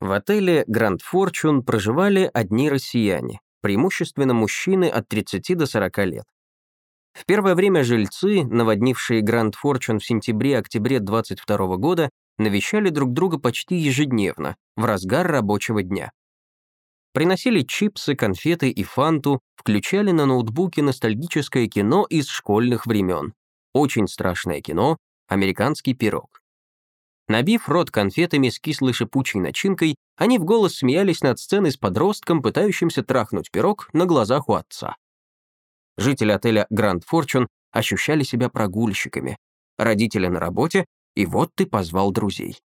В отеле Grand Fortune проживали одни россияне, преимущественно мужчины от 30 до 40 лет. В первое время жильцы, наводнившие Grand Fortune в сентябре-октябре 22 года, навещали друг друга почти ежедневно, в разгар рабочего дня. Приносили чипсы, конфеты и фанту, включали на ноутбуке ностальгическое кино из школьных времен. Очень страшное кино «Американский пирог». Набив рот конфетами с кислой шипучей начинкой, они в голос смеялись над сценой с подростком, пытающимся трахнуть пирог на глазах у отца. Жители отеля Grand Fortune ощущали себя прогульщиками. Родители на работе, и вот ты позвал друзей.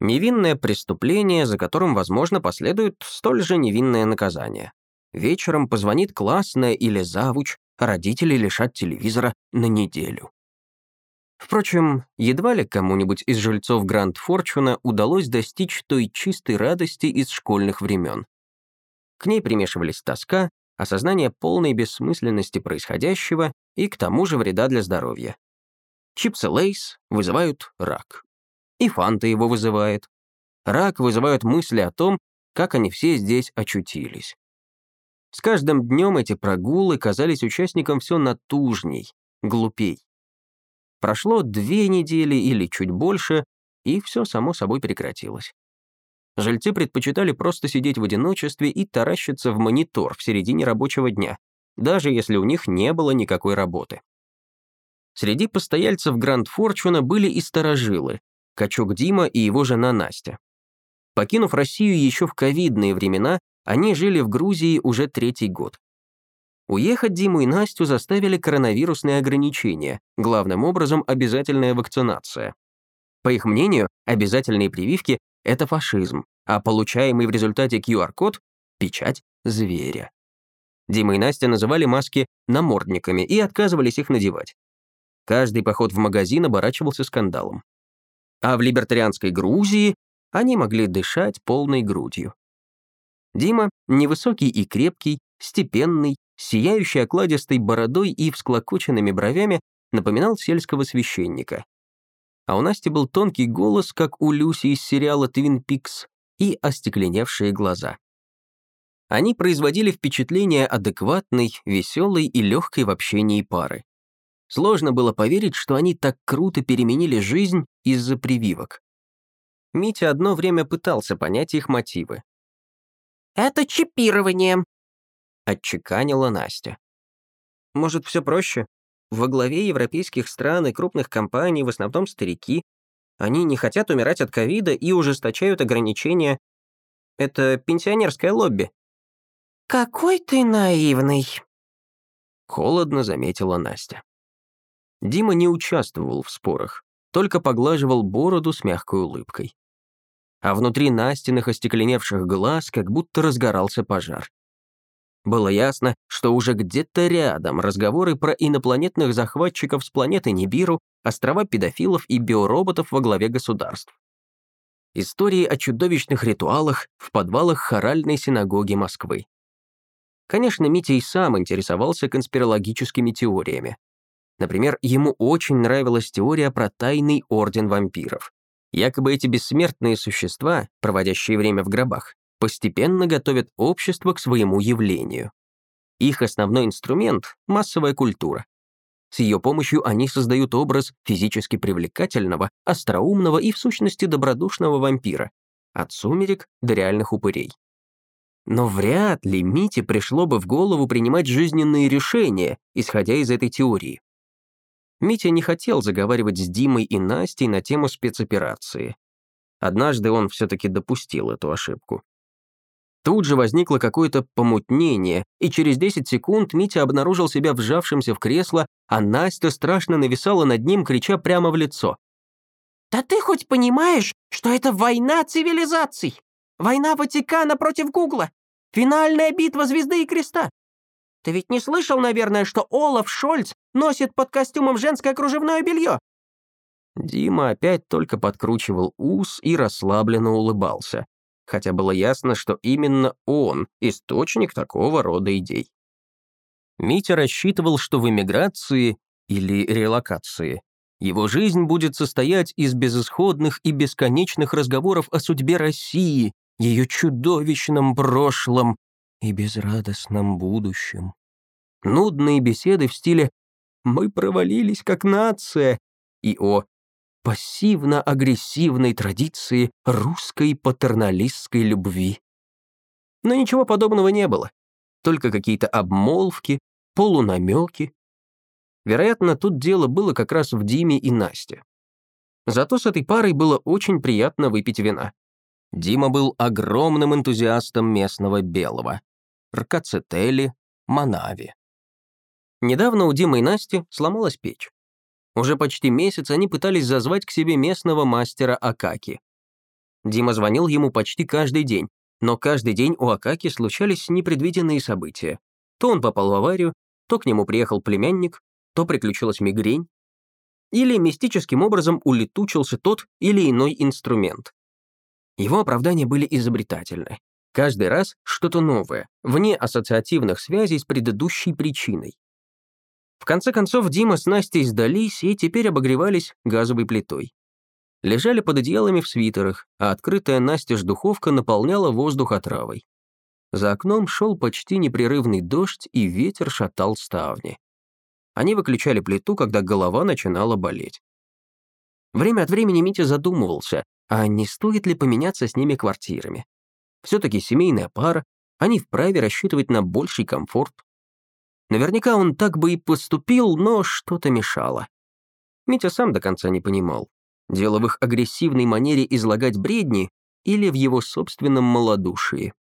Невинное преступление, за которым, возможно, последует столь же невинное наказание. Вечером позвонит классная или завуч, родители лишат телевизора на неделю. Впрочем, едва ли кому-нибудь из жильцов Гранд Форчуна удалось достичь той чистой радости из школьных времен. К ней примешивались тоска, осознание полной бессмысленности происходящего и к тому же вреда для здоровья. Чипсы Лейс вызывают рак. И Фанта его вызывает. Рак вызывают мысли о том, как они все здесь очутились. С каждым днем эти прогулы казались участникам все натужней, глупей. Прошло две недели или чуть больше, и все само собой прекратилось. Жильцы предпочитали просто сидеть в одиночестве и таращиться в монитор в середине рабочего дня, даже если у них не было никакой работы. Среди постояльцев Гранд Форчуна были и старожилы, качок Дима и его жена Настя. Покинув Россию еще в ковидные времена, они жили в Грузии уже третий год. Уехать Диму и Настю заставили коронавирусные ограничения, главным образом обязательная вакцинация. По их мнению, обязательные прививки — это фашизм, а получаемый в результате QR-код — печать зверя. Дима и Настя называли маски намордниками и отказывались их надевать. Каждый поход в магазин оборачивался скандалом. А в либертарианской Грузии они могли дышать полной грудью. Дима, невысокий и крепкий, степенный, сияющий окладистой бородой и всклокоченными бровями, напоминал сельского священника. А у Насти был тонкий голос, как у Люси из сериала «Твин Пикс», и остекленевшие глаза. Они производили впечатление адекватной, веселой и легкой в общении пары. Сложно было поверить, что они так круто переменили жизнь из-за прививок. Митя одно время пытался понять их мотивы. «Это чипирование», — отчеканила Настя. «Может, все проще? Во главе европейских стран и крупных компаний в основном старики. Они не хотят умирать от ковида и ужесточают ограничения. Это пенсионерское лобби». «Какой ты наивный», — холодно заметила Настя. Дима не участвовал в спорах, только поглаживал бороду с мягкой улыбкой. А внутри Настиных остекленевших глаз как будто разгорался пожар. Было ясно, что уже где-то рядом разговоры про инопланетных захватчиков с планеты Нибиру, острова педофилов и биороботов во главе государств. Истории о чудовищных ритуалах в подвалах хоральной синагоги Москвы. Конечно, Митя и сам интересовался конспирологическими теориями. Например, ему очень нравилась теория про тайный орден вампиров. Якобы эти бессмертные существа, проводящие время в гробах, постепенно готовят общество к своему явлению. Их основной инструмент — массовая культура. С ее помощью они создают образ физически привлекательного, остроумного и, в сущности, добродушного вампира, от сумерек до реальных упырей. Но вряд ли Мите пришло бы в голову принимать жизненные решения, исходя из этой теории. Митя не хотел заговаривать с Димой и Настей на тему спецоперации. Однажды он все-таки допустил эту ошибку. Тут же возникло какое-то помутнение, и через 10 секунд Митя обнаружил себя вжавшимся в кресло, а Настя страшно нависала над ним, крича прямо в лицо. «Да ты хоть понимаешь, что это война цивилизаций? Война Ватикана против Гугла? Финальная битва Звезды и Креста? Ты ведь не слышал, наверное, что Олаф Шольц носит под костюмом женское кружевное белье?» Дима опять только подкручивал ус и расслабленно улыбался хотя было ясно, что именно он — источник такого рода идей. Митя рассчитывал, что в эмиграции или релокации Его жизнь будет состоять из безысходных и бесконечных разговоров о судьбе России, ее чудовищном прошлом и безрадостном будущем. Нудные беседы в стиле «Мы провалились как нация» и о пассивно-агрессивной традиции русской патерналистской любви. Но ничего подобного не было. Только какие-то обмолвки, полунамеки. Вероятно, тут дело было как раз в Диме и Насте. Зато с этой парой было очень приятно выпить вина. Дима был огромным энтузиастом местного белого. Ркацетели, Манави. Недавно у Димы и Насти сломалась печь. Уже почти месяц они пытались зазвать к себе местного мастера Акаки. Дима звонил ему почти каждый день, но каждый день у Акаки случались непредвиденные события. То он попал в аварию, то к нему приехал племянник, то приключилась мигрень, или мистическим образом улетучился тот или иной инструмент. Его оправдания были изобретательны. Каждый раз что-то новое, вне ассоциативных связей с предыдущей причиной. В конце концов, Дима с Настей сдались и теперь обогревались газовой плитой. Лежали под одеялами в свитерах, а открытая Настя духовка наполняла воздух отравой. За окном шел почти непрерывный дождь, и ветер шатал ставни. Они выключали плиту, когда голова начинала болеть. Время от времени Митя задумывался, а не стоит ли поменяться с ними квартирами. Все-таки семейная пара, они вправе рассчитывать на больший комфорт. Наверняка он так бы и поступил, но что-то мешало. Митя сам до конца не понимал. Дело в их агрессивной манере излагать бредни или в его собственном малодушии.